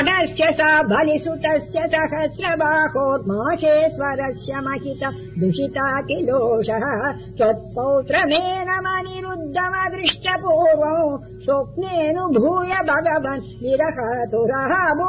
अनश्च स बलिसुतस्य सहस्रबाहोर्माहेश्वरस्य महित दुहिता किलोषः त्वत्पौत्रमेनमनिरुद्धमदृष्टपूर्वम् स्वप्नेऽनुभूय भगवन् विरहतुरहम्